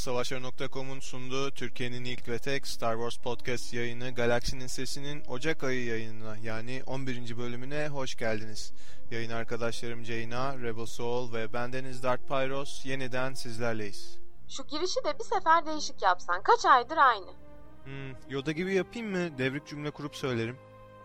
Savaşlar.com'un sunduğu Türkiye'nin ilk ve tek Star Wars podcast yayını Galaksinin Sesi'nin Ocak ayı yayınına yani 11. bölümüne hoş geldiniz. Yayın arkadaşlarım Ceyna, Rebel Soul ve bendeniz Dark Pyros yeniden sizlerleyiz. Şu girişi de bir sefer değişik yapsan. Kaç aydır aynı. Hmm, Yoda gibi yapayım mı? Devrik cümle kurup söylerim.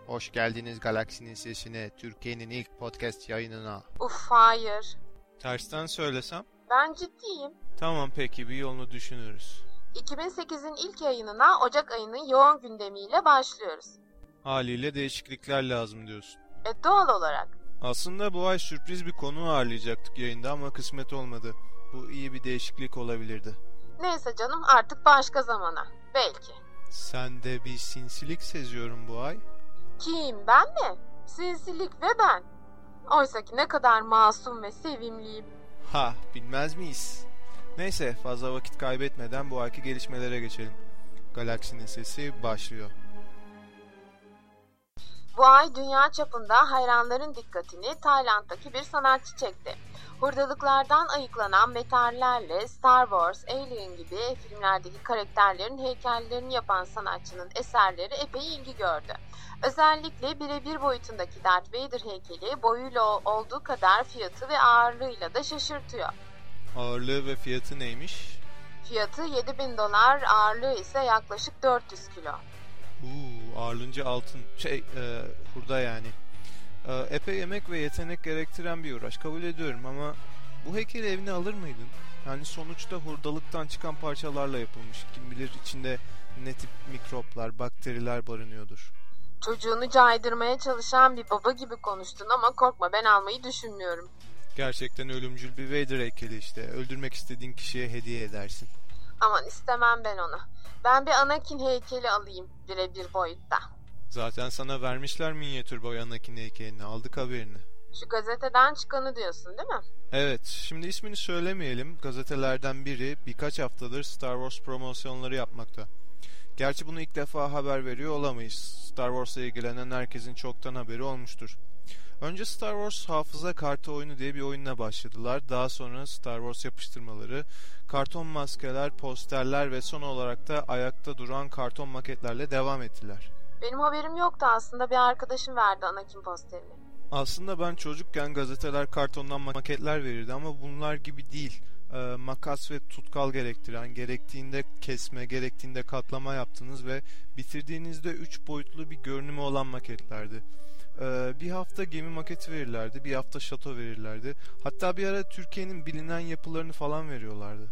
Hoş geldiniz Galaksinin Sesi'ne, Türkiye'nin ilk podcast yayınına. Uf hayır. Tersten söylesem? Ben ciddiyim. Tamam peki bir yolunu düşünürüz. 2008'in ilk yayınına Ocak ayının yoğun gündemiyle başlıyoruz. Haliyle değişiklikler lazım diyorsun. E doğal olarak. Aslında bu ay sürpriz bir konu ağırlayacaktık yayında ama kısmet olmadı. Bu iyi bir değişiklik olabilirdi. Neyse canım artık başka zamana. Belki. Sende bir sinsilik seziyorum bu ay. Kim ben mi? Sinsilik ve ben. Oysa ki ne kadar masum ve sevimliyim. Ha bilmez miyiz? Neyse fazla vakit kaybetmeden bu ayki gelişmelere geçelim. Galaksinin sesi başlıyor. Bu ay dünya çapında hayranların dikkatini Tayland'daki bir sanatçı çekti. Hurdalıklardan ayıklanan metallerle Star Wars, Alien gibi filmlerdeki karakterlerin heykellerini yapan sanatçının eserleri epey ilgi gördü. Özellikle birebir boyutundaki Darth Vader heykeli boyuyla olduğu kadar fiyatı ve ağırlığıyla da şaşırtıyor. Ağırlığı ve fiyatı neymiş? Fiyatı 7000 dolar, ağırlığı ise yaklaşık 400 kilo. Uuu ağırlınca altın. Şey e, hurda yani. E, epey emek ve yetenek gerektiren bir uğraş kabul ediyorum ama bu heykeli evine alır mıydın? Yani sonuçta hurdalıktan çıkan parçalarla yapılmış. Kim bilir içinde ne tip mikroplar, bakteriler barınıyordur. Çocuğunu caydırmaya çalışan bir baba gibi konuştun ama korkma ben almayı düşünmüyorum. Gerçekten ölümcül bir Vader heykeli işte. Öldürmek istediğin kişiye hediye edersin. Aman istemem ben onu. Ben bir Anakin heykeli alayım birebir boyutta. Zaten sana vermişler minyatür boy Anakin heykelini. Aldık haberini. Şu gazeteden çıkanı diyorsun değil mi? Evet, şimdi ismini söylemeyelim. Gazetelerden biri birkaç haftadır Star Wars promosyonları yapmakta. Gerçi bunu ilk defa haber veriyor olamayız. Star Wars'la ilgilenen herkesin çoktan haberi olmuştur. Önce Star Wars hafıza kartı oyunu diye bir oyunla başladılar. Daha sonra Star Wars yapıştırmaları, karton maskeler, posterler ve son olarak da ayakta duran karton maketlerle devam ettiler. Benim haberim yoktu aslında bir arkadaşım verdi Anakin posterini. Aslında ben çocukken gazeteler kartondan maketler verirdi ama bunlar gibi değil. Ee, makas ve tutkal gerektiren, gerektiğinde kesme, gerektiğinde katlama yaptınız ve bitirdiğinizde 3 boyutlu bir görünümü olan maketlerdi. Ee, bir hafta gemi maketi verirlerdi, bir hafta şato verirlerdi. Hatta bir ara Türkiye'nin bilinen yapılarını falan veriyorlardı.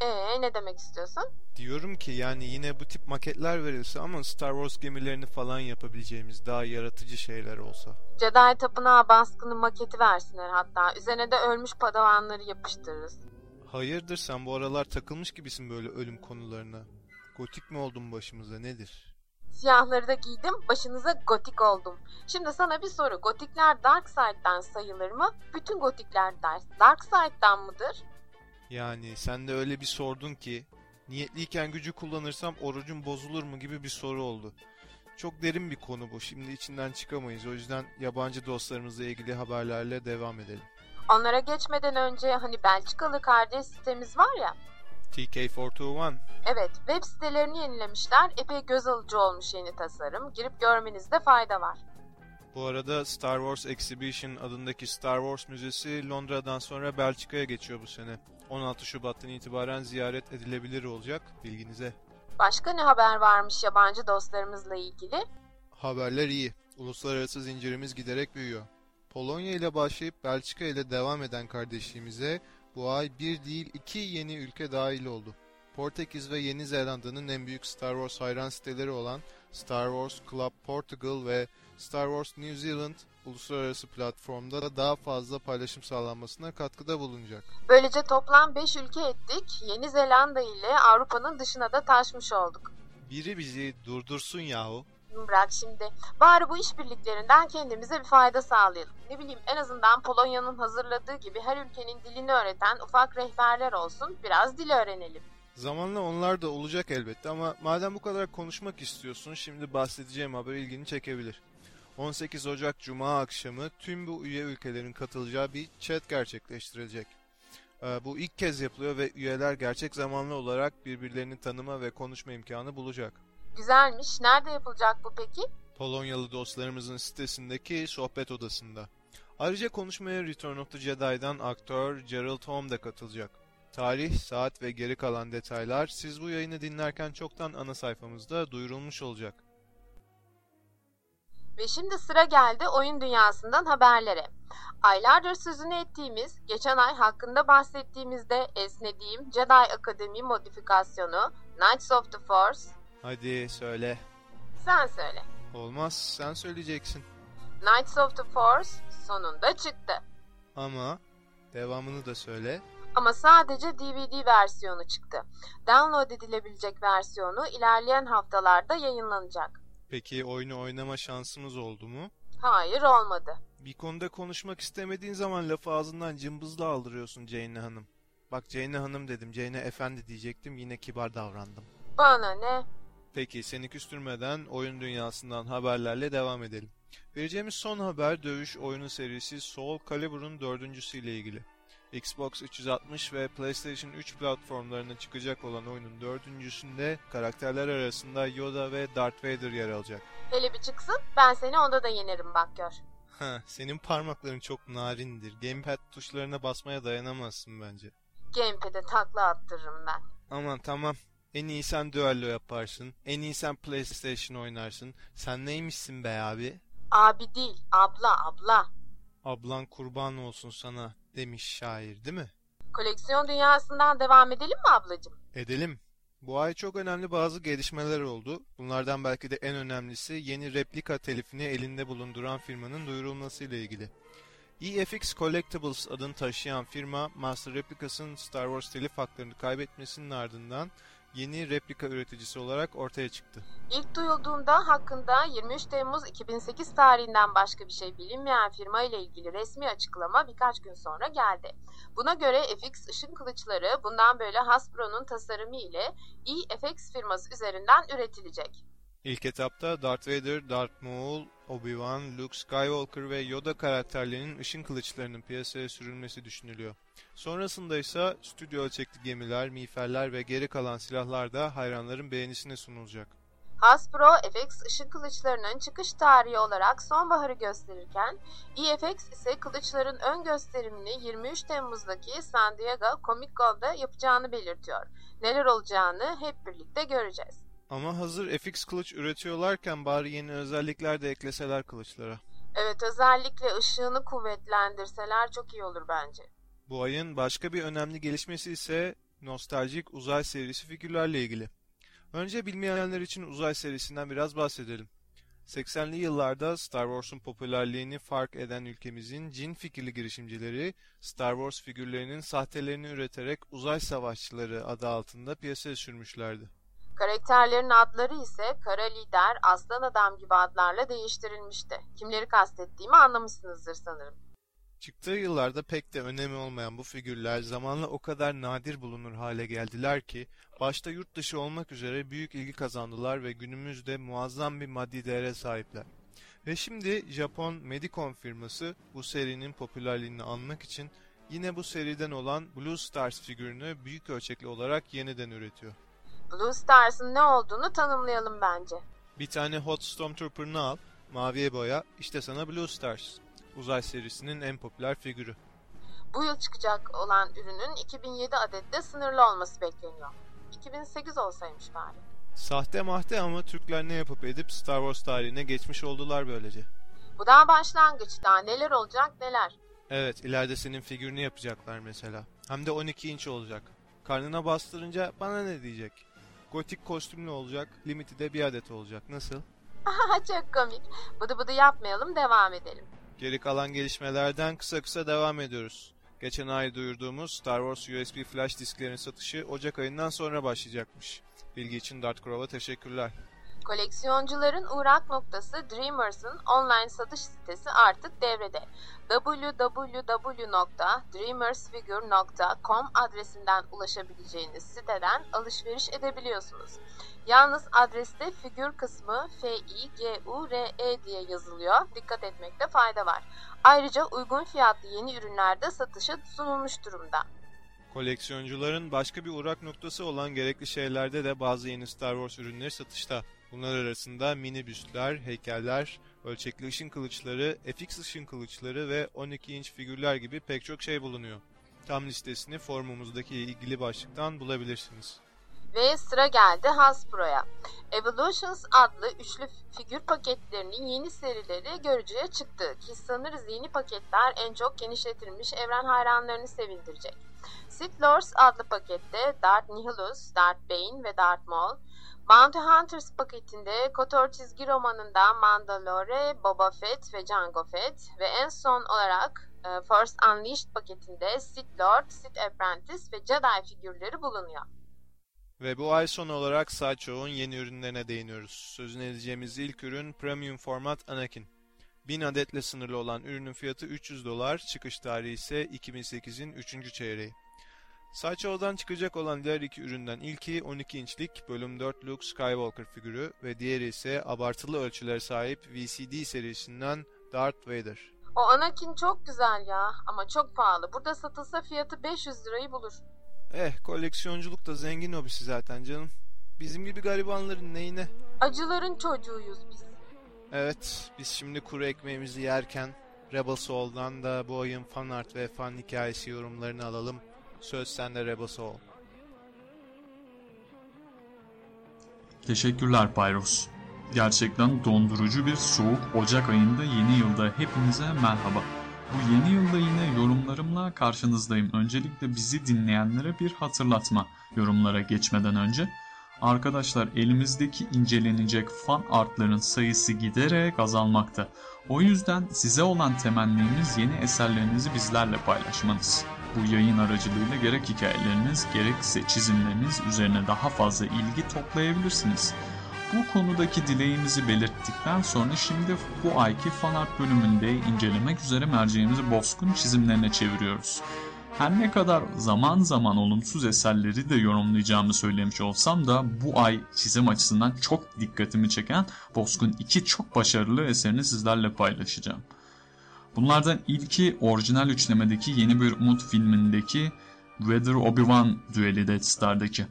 Ee ne demek istiyorsun? Diyorum ki yani yine bu tip maketler verilse ama Star Wars gemilerini falan yapabileceğimiz daha yaratıcı şeyler olsa. Jedi Tapınağı baskını maketi versinler hatta. Üzerine de ölmüş padavanları yapıştırırız. Hayırdır sen bu aralar takılmış gibisin böyle ölüm konularına. Gotik mi oldun başımıza nedir? Siyahları da giydim, başınıza gotik oldum. Şimdi sana bir soru. Gotikler Dark Side'dan sayılır mı? Bütün gotikler Dark Side'dan mıdır? Yani sen de öyle bir sordun ki niyetliyken gücü kullanırsam orucum bozulur mu gibi bir soru oldu. Çok derin bir konu bu. Şimdi içinden çıkamayız. O yüzden yabancı dostlarımızla ilgili haberlerle devam edelim. Onlara geçmeden önce hani Belçikalı kardeş sitemiz var ya. TK421. Evet, web sitelerini yenilemişler. Epey göz alıcı olmuş yeni tasarım. Girip görmenizde fayda var. Bu arada Star Wars Exhibition adındaki Star Wars Müzesi Londra'dan sonra Belçika'ya geçiyor bu sene. 16 Şubat'tan itibaren ziyaret edilebilir olacak bilginize. Başka ne haber varmış yabancı dostlarımızla ilgili? Haberler iyi. Uluslararası zincirimiz giderek büyüyor. Polonya ile başlayıp Belçika ile devam eden kardeşliğimize bu ay bir değil iki yeni ülke dahil oldu. Portekiz ve Yeni Zelanda'nın en büyük Star Wars hayran siteleri olan Star Wars Club Portugal ve Star Wars New Zealand uluslararası platformda da daha fazla paylaşım sağlanmasına katkıda bulunacak. Böylece toplam 5 ülke ettik. Yeni Zelanda ile Avrupa'nın dışına da taşmış olduk. Biri bizi durdursun yahu. Bırak şimdi. Bari bu işbirliklerinden kendimize bir fayda sağlayalım. Ne bileyim en azından Polonya'nın hazırladığı gibi her ülkenin dilini öğreten ufak rehberler olsun. Biraz dil öğrenelim. Zamanla onlar da olacak elbette ama madem bu kadar konuşmak istiyorsun şimdi bahsedeceğim haber ilgini çekebilir. 18 Ocak Cuma akşamı tüm bu üye ülkelerin katılacağı bir chat gerçekleştirilecek. Ee, bu ilk kez yapılıyor ve üyeler gerçek zamanlı olarak birbirlerini tanıma ve konuşma imkanı bulacak. Güzelmiş. Nerede yapılacak bu peki? Polonyalı dostlarımızın sitesindeki sohbet odasında. Ayrıca konuşmaya Return of the Jedi'dan aktör Gerald Holm da katılacak. Tarih, saat ve geri kalan detaylar siz bu yayını dinlerken çoktan ana sayfamızda duyurulmuş olacak. Ve şimdi sıra geldi oyun dünyasından haberlere. Aylardır sözünü ettiğimiz, geçen ay hakkında bahsettiğimizde esnediğim Jedi Akademi modifikasyonu Knights of the Force. Hadi söyle. Sen söyle. Olmaz, sen söyleyeceksin. Knights of the Force sonunda çıktı. Ama devamını da söyle. Ama sadece DVD versiyonu çıktı. Download edilebilecek versiyonu ilerleyen haftalarda yayınlanacak. Peki oyunu oynama şansımız oldu mu? Hayır olmadı. Bir konuda konuşmak istemediğin zaman lafı ağzından cımbızla aldırıyorsun Jane Hanım. Bak Jane Hanım dedim, Jane Efendi diyecektim yine kibar davrandım. Bana ne? Peki seni küstürmeden oyun dünyasından haberlerle devam edelim. Vereceğimiz son haber dövüş oyunu serisi Soul Calibur'un dördüncüsüyle ilgili. Xbox 360 ve PlayStation 3 platformlarına çıkacak olan oyunun dördüncüsünde karakterler arasında Yoda ve Darth Vader yer alacak. Hele bir çıksın ben seni onda da yenerim bak gör. Ha, senin parmakların çok narindir. Gamepad tuşlarına basmaya dayanamazsın bence. Gamepad'e takla attırırım ben. Aman tamam. En iyi sen düello yaparsın. En iyi sen PlayStation oynarsın. Sen neymişsin be abi? Abi değil abla abla. Ablan kurban olsun sana demiş şair değil mi? Koleksiyon dünyasından devam edelim mi ablacığım? Edelim. Bu ay çok önemli bazı gelişmeler oldu. Bunlardan belki de en önemlisi yeni replika telifini elinde bulunduran firmanın duyurulmasıyla ilgili. EFX Collectibles adını taşıyan firma Master Replicas'ın Star Wars telif haklarını kaybetmesinin ardından yeni replika üreticisi olarak ortaya çıktı. İlk duyulduğunda hakkında 23 Temmuz 2008 tarihinden başka bir şey bilinmeyen firma ile ilgili resmi açıklama birkaç gün sonra geldi. Buna göre FX ışın kılıçları bundan böyle Hasbro'nun tasarımı ile EFX firması üzerinden üretilecek. İlk etapta Darth Vader, Darth Maul, Obi-Wan, Luke Skywalker ve Yoda karakterlerinin ışın kılıçlarının piyasaya sürülmesi düşünülüyor. Sonrasında ise stüdyo ölçekli gemiler, miğferler ve geri kalan silahlar da hayranların beğenisine sunulacak. Hasbro, FX ışın kılıçlarının çıkış tarihi olarak sonbaharı gösterirken, EFX ise kılıçların ön gösterimini 23 Temmuz'daki San Diego Comic Con'da yapacağını belirtiyor. Neler olacağını hep birlikte göreceğiz. Ama hazır FX kılıç üretiyorlarken bari yeni özellikler de ekleseler kılıçlara. Evet özellikle ışığını kuvvetlendirseler çok iyi olur bence. Bu ayın başka bir önemli gelişmesi ise nostaljik uzay serisi figürlerle ilgili. Önce bilmeyenler için uzay serisinden biraz bahsedelim. 80'li yıllarda Star Wars'un popülerliğini fark eden ülkemizin cin fikirli girişimcileri Star Wars figürlerinin sahtelerini üreterek uzay savaşçıları adı altında piyasaya sürmüşlerdi. Karakterlerin adları ise Kara Lider, Aslan Adam gibi adlarla değiştirilmişti. Kimleri kastettiğimi anlamışsınızdır sanırım. Çıktığı yıllarda pek de önemi olmayan bu figürler zamanla o kadar nadir bulunur hale geldiler ki başta yurt dışı olmak üzere büyük ilgi kazandılar ve günümüzde muazzam bir maddi değere sahipler. Ve şimdi Japon Medicom firması bu serinin popülerliğini almak için yine bu seriden olan Blue Stars figürünü büyük ölçekli olarak yeniden üretiyor. Blue Stars'ın ne olduğunu tanımlayalım bence. Bir tane Hot Stormtrooper'ını al, maviye boya, işte sana Blue Stars. Uzay serisinin en popüler figürü. Bu yıl çıkacak olan ürünün 2007 adette sınırlı olması bekleniyor. 2008 olsaymış bari. Sahte mahte ama Türkler ne yapıp edip Star Wars tarihine geçmiş oldular böylece. Bu daha başlangıç. Daha neler olacak neler. Evet, ileride senin figürünü yapacaklar mesela. Hem de 12 inç olacak. Karnına bastırınca bana ne diyecek? Gotik kostümlü olacak, limiti de bir adet olacak. Nasıl? Çok komik. Bıdı bıdı yapmayalım devam edelim. Geri kalan gelişmelerden kısa kısa devam ediyoruz. Geçen ay duyurduğumuz Star Wars USB flash disklerin satışı Ocak ayından sonra başlayacakmış. Bilgi için Dartcrawl'a teşekkürler. Koleksiyoncuların uğrak noktası Dreamers'ın online satış sitesi artık devrede. www.dreamersfigure.com adresinden ulaşabileceğiniz siteden alışveriş edebiliyorsunuz. Yalnız adreste figür kısmı F-I-G-U-R-E diye yazılıyor. Dikkat etmekte fayda var. Ayrıca uygun fiyatlı yeni ürünler de satışa sunulmuş durumda. Koleksiyoncuların başka bir uğrak noktası olan gerekli şeylerde de bazı yeni Star Wars ürünleri satışta. Bunlar arasında mini büstler, heykeller, ölçekli ışın kılıçları, FX ışın kılıçları ve 12 inç figürler gibi pek çok şey bulunuyor. Tam listesini forumumuzdaki ilgili başlıktan bulabilirsiniz. Ve sıra geldi Hasbro'ya. Evolutions adlı üçlü figür paketlerinin yeni serileri görücüye çıktı ki sanırız yeni paketler en çok genişletilmiş evren hayranlarını sevindirecek. Sith Lords adlı pakette Darth Nihilus, Darth Bane ve Darth Maul, Bounty Hunters paketinde KOTOR çizgi romanında Mandalore, Boba Fett ve Jango Fett ve en son olarak e, Force Unleashed paketinde Sith Lord, Sith Apprentice ve Jedi figürleri bulunuyor. Ve bu ay sonu olarak Sideshow'un yeni ürünlerine değiniyoruz. Sözünü edeceğimiz ilk ürün Premium Format Anakin. 1000 adetle sınırlı olan ürünün fiyatı 300 dolar, çıkış tarihi ise 2008'in 3. çeyreği. Sideshow'dan çıkacak olan diğer iki üründen ilki 12 inçlik bölüm 4 Luke Skywalker figürü ve diğeri ise abartılı ölçülere sahip VCD serisinden Darth Vader. O Anakin çok güzel ya ama çok pahalı. Burada satılsa fiyatı 500 lirayı bulur. Eh koleksiyonculuk da zengin hobisi zaten canım. Bizim gibi garibanların neyine? Acıların çocuğuyuz biz. Evet biz şimdi kuru ekmeğimizi yerken Rebel Soul'dan da bu ayın fan art ve fan hikayesi yorumlarını alalım. Söz sende Rebel Soul. Teşekkürler Pyros. Gerçekten dondurucu bir soğuk Ocak ayında yeni yılda hepinize merhaba. Bu yeni yılda yine yorumlarımla karşınızdayım. Öncelikle bizi dinleyenlere bir hatırlatma yorumlara geçmeden önce. Arkadaşlar elimizdeki incelenecek fan artların sayısı giderek azalmakta. O yüzden size olan temennimiz yeni eserlerinizi bizlerle paylaşmanız. Bu yayın aracılığıyla gerek hikayeleriniz gerekse çizimleriniz üzerine daha fazla ilgi toplayabilirsiniz. Bu konudaki dileğimizi belirttikten sonra şimdi bu ayki fanart bölümünde incelemek üzere merceğimizi Bozkun çizimlerine çeviriyoruz. Her ne kadar zaman zaman olumsuz eserleri de yorumlayacağımı söylemiş olsam da bu ay çizim açısından çok dikkatimi çeken Bozkun iki çok başarılı eserini sizlerle paylaşacağım. Bunlardan ilki orijinal üçlemedeki Yeni Bir Umut filmindeki Vader Obi-Wan düeli Death Star'daki.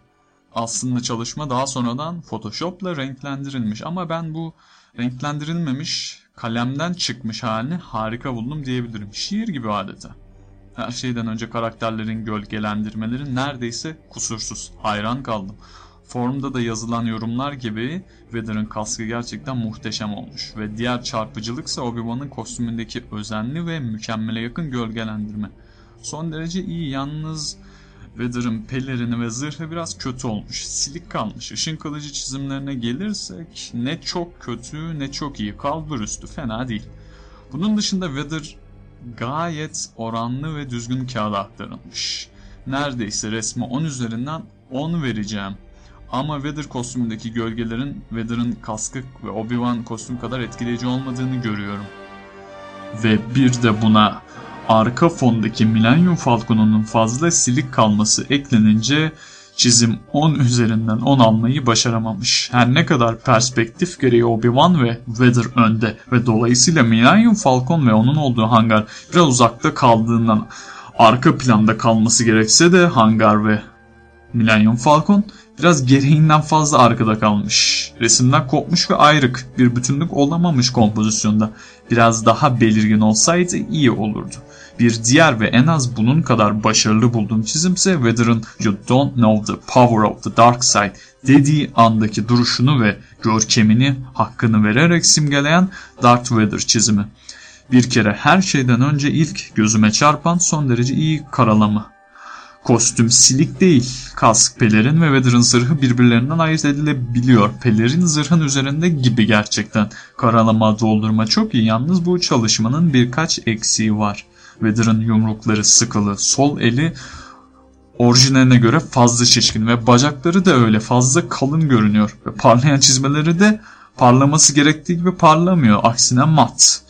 Aslında çalışma daha sonradan Photoshop'la renklendirilmiş ama ben bu renklendirilmemiş kalemden çıkmış halini harika buldum diyebilirim. Şiir gibi adeta. Her şeyden önce karakterlerin gölgelendirmeleri neredeyse kusursuz. Hayran kaldım. Forumda da yazılan yorumlar gibi Vader'ın kaskı gerçekten muhteşem olmuş ve diğer çarpıcılıksa Obi-Wan'ın kostümündeki özenli ve mükemmele yakın gölgelendirme. Son derece iyi yalnız Vader'ın pelerini ve zırhı biraz kötü olmuş, silik kalmış. Işın kılıcı çizimlerine gelirsek ne çok kötü ne çok iyi. Kalbur üstü fena değil. Bunun dışında Vader gayet oranlı ve düzgün kağıda aktarılmış. Neredeyse resmi 10 üzerinden 10 vereceğim. Ama Vader kostümündeki gölgelerin Vader'ın kaskı ve Obi-Wan kostüm kadar etkileyici olmadığını görüyorum. Ve bir de buna arka fondaki Millennium Falcon'un fazla silik kalması eklenince çizim 10 üzerinden 10 almayı başaramamış. Her ne kadar perspektif gereği Obi-Wan ve Vader önde ve dolayısıyla Millennium Falcon ve onun olduğu hangar biraz uzakta kaldığından arka planda kalması gerekse de hangar ve Millennium Falcon biraz gereğinden fazla arkada kalmış. Resimden kopmuş ve ayrık bir bütünlük olamamış kompozisyonda. Biraz daha belirgin olsaydı iyi olurdu. Bir diğer ve en az bunun kadar başarılı bulduğum çizimse Vader'ın You don't know the power of the dark side dediği andaki duruşunu ve görkemini hakkını vererek simgeleyen Darth Vader çizimi. Bir kere her şeyden önce ilk gözüme çarpan son derece iyi karalama. Kostüm silik değil. Kask, pelerin ve Vader'ın zırhı birbirlerinden ayırt edilebiliyor. Pelerin zırhın üzerinde gibi gerçekten. Karalama, doldurma çok iyi. Yalnız bu çalışmanın birkaç eksiği var. Vader'ın yumrukları sıkılı, sol eli orijinaline göre fazla şişkin ve bacakları da öyle fazla kalın görünüyor. Ve parlayan çizmeleri de parlaması gerektiği gibi parlamıyor. Aksine mat.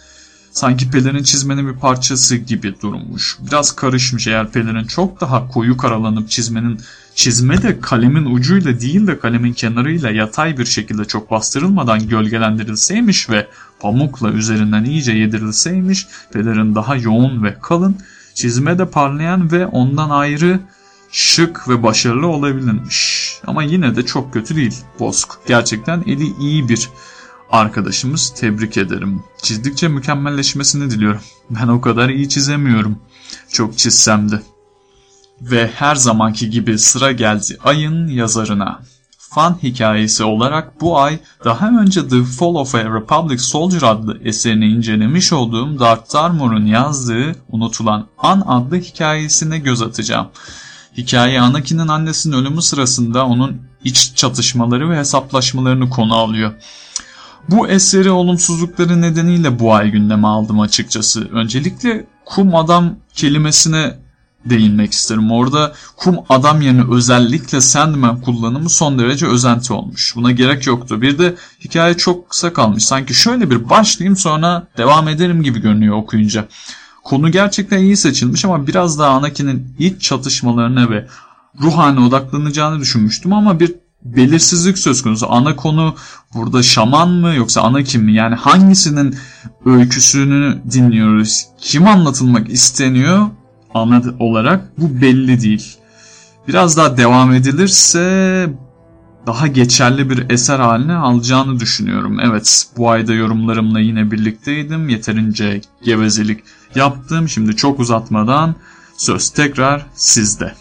Sanki pelerin çizmenin bir parçası gibi durmuş. Biraz karışmış eğer pelerin çok daha koyu karalanıp çizmenin çizme de kalemin ucuyla değil de kalemin kenarıyla yatay bir şekilde çok bastırılmadan gölgelendirilseymiş ve pamukla üzerinden iyice yedirilseymiş pelerin daha yoğun ve kalın çizme de parlayan ve ondan ayrı şık ve başarılı olabilirmiş. Ama yine de çok kötü değil Bosk. Gerçekten eli iyi bir arkadaşımız. Tebrik ederim. Çizdikçe mükemmelleşmesini diliyorum. Ben o kadar iyi çizemiyorum. Çok çizsem de. Ve her zamanki gibi sıra geldi ayın yazarına. Fan hikayesi olarak bu ay daha önce The Fall of a Republic Soldier adlı eserini incelemiş olduğum Dark Darmor'un yazdığı unutulan An adlı hikayesine göz atacağım. Hikaye Anakin'in annesinin ölümü sırasında onun iç çatışmaları ve hesaplaşmalarını konu alıyor. Bu eseri olumsuzlukları nedeniyle bu ay gündeme aldım açıkçası. Öncelikle kum adam kelimesine değinmek isterim. Orada kum adam yerine özellikle Sandman kullanımı son derece özenti olmuş. Buna gerek yoktu. Bir de hikaye çok kısa kalmış. Sanki şöyle bir başlayayım sonra devam ederim gibi görünüyor okuyunca. Konu gerçekten iyi seçilmiş ama biraz daha Anakin'in iç çatışmalarına ve ruh haline odaklanacağını düşünmüştüm ama bir belirsizlik söz konusu. Ana konu burada şaman mı yoksa Anakin mi? Yani hangisinin öyküsünü dinliyoruz? Kim anlatılmak isteniyor? Ana olarak bu belli değil. Biraz daha devam edilirse daha geçerli bir eser haline alacağını düşünüyorum. Evet bu ayda yorumlarımla yine birlikteydim. Yeterince gevezelik yaptım. Şimdi çok uzatmadan söz tekrar sizde.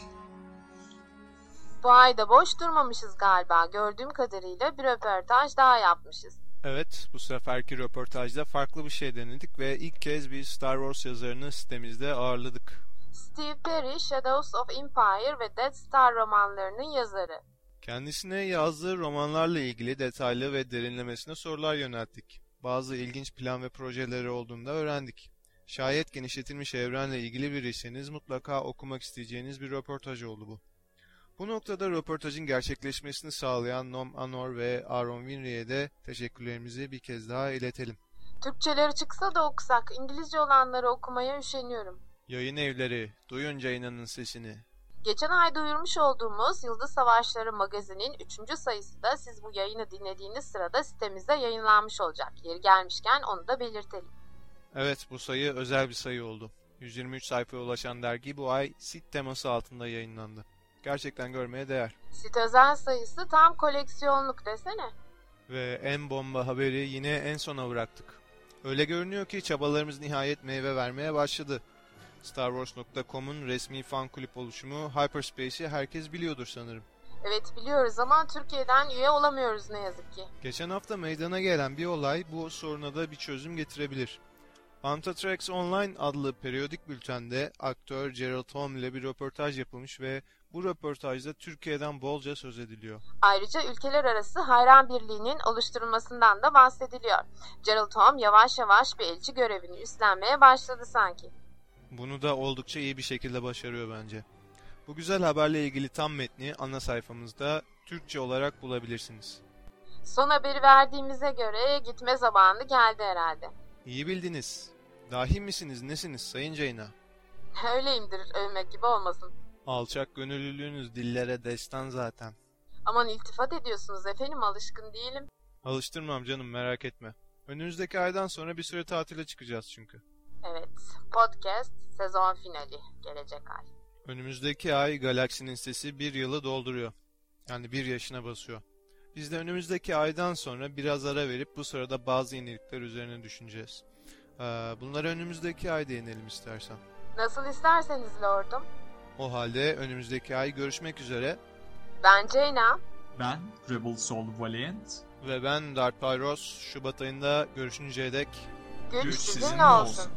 Bu ayda boş durmamışız galiba. Gördüğüm kadarıyla bir röportaj daha yapmışız. Evet, bu seferki röportajda farklı bir şey denedik ve ilk kez bir Star Wars yazarını sitemizde ağırladık. Steve Perry, Shadows of Empire ve Death Star romanlarının yazarı. Kendisine yazdığı romanlarla ilgili detaylı ve derinlemesine sorular yönelttik. Bazı ilginç plan ve projeleri olduğunda öğrendik. Şayet genişletilmiş evrenle ilgili biriyseniz mutlaka okumak isteyeceğiniz bir röportaj oldu bu. Bu noktada röportajın gerçekleşmesini sağlayan Nom Anor ve Aaron Winry'e de teşekkürlerimizi bir kez daha iletelim. Türkçeleri çıksa da okusak, İngilizce olanları okumaya üşeniyorum. Yayın evleri, duyunca inanın sesini. Geçen ay duyurmuş olduğumuz Yıldız Savaşları magazinin 3. sayısı da siz bu yayını dinlediğiniz sırada sitemizde yayınlanmış olacak. Yeri gelmişken onu da belirtelim. Evet bu sayı özel bir sayı oldu. 123 sayfaya ulaşan dergi bu ay sit teması altında yayınlandı. Gerçekten görmeye değer. Sit özel sayısı tam koleksiyonluk desene. Ve en bomba haberi yine en sona bıraktık. Öyle görünüyor ki çabalarımız nihayet meyve vermeye başladı. StarWars.com'un resmi fan kulüp oluşumu Hyperspace'i herkes biliyordur sanırım. Evet biliyoruz ama Türkiye'den üye olamıyoruz ne yazık ki. Geçen hafta meydana gelen bir olay bu soruna da bir çözüm getirebilir. Antatrax Online adlı periyodik bültende aktör Gerald Holm ile bir röportaj yapılmış ve bu röportajda Türkiye'den bolca söz ediliyor. Ayrıca ülkeler arası hayran birliğinin oluşturulmasından da bahsediliyor. Gerald Holm yavaş yavaş bir elçi görevini üstlenmeye başladı sanki. Bunu da oldukça iyi bir şekilde başarıyor bence. Bu güzel haberle ilgili tam metni ana sayfamızda Türkçe olarak bulabilirsiniz. Son haberi verdiğimize göre gitme zamanı geldi herhalde. İyi bildiniz. Dahi misiniz nesiniz Sayın Ceyna? Öyleyimdir övmek gibi olmasın. Alçak gönüllülüğünüz dillere destan zaten. Aman iltifat ediyorsunuz efendim alışkın değilim. Alıştırmam canım merak etme. Önümüzdeki aydan sonra bir süre tatile çıkacağız çünkü. Evet, podcast sezon finali gelecek ay. Önümüzdeki ay galaksinin sesi bir yılı dolduruyor. Yani bir yaşına basıyor. Biz de önümüzdeki aydan sonra biraz ara verip bu sırada bazı yenilikler üzerine düşüneceğiz. Ee, bunları önümüzdeki ay değinelim istersen. Nasıl isterseniz lordum. O halde önümüzdeki ay görüşmek üzere. Ben Ceyna. Ben Rebel Soul Valiant. Ve ben Dark Pyros. Şubat ayında görüşünceye dek Güç, Güç sizinle olsun. olsun.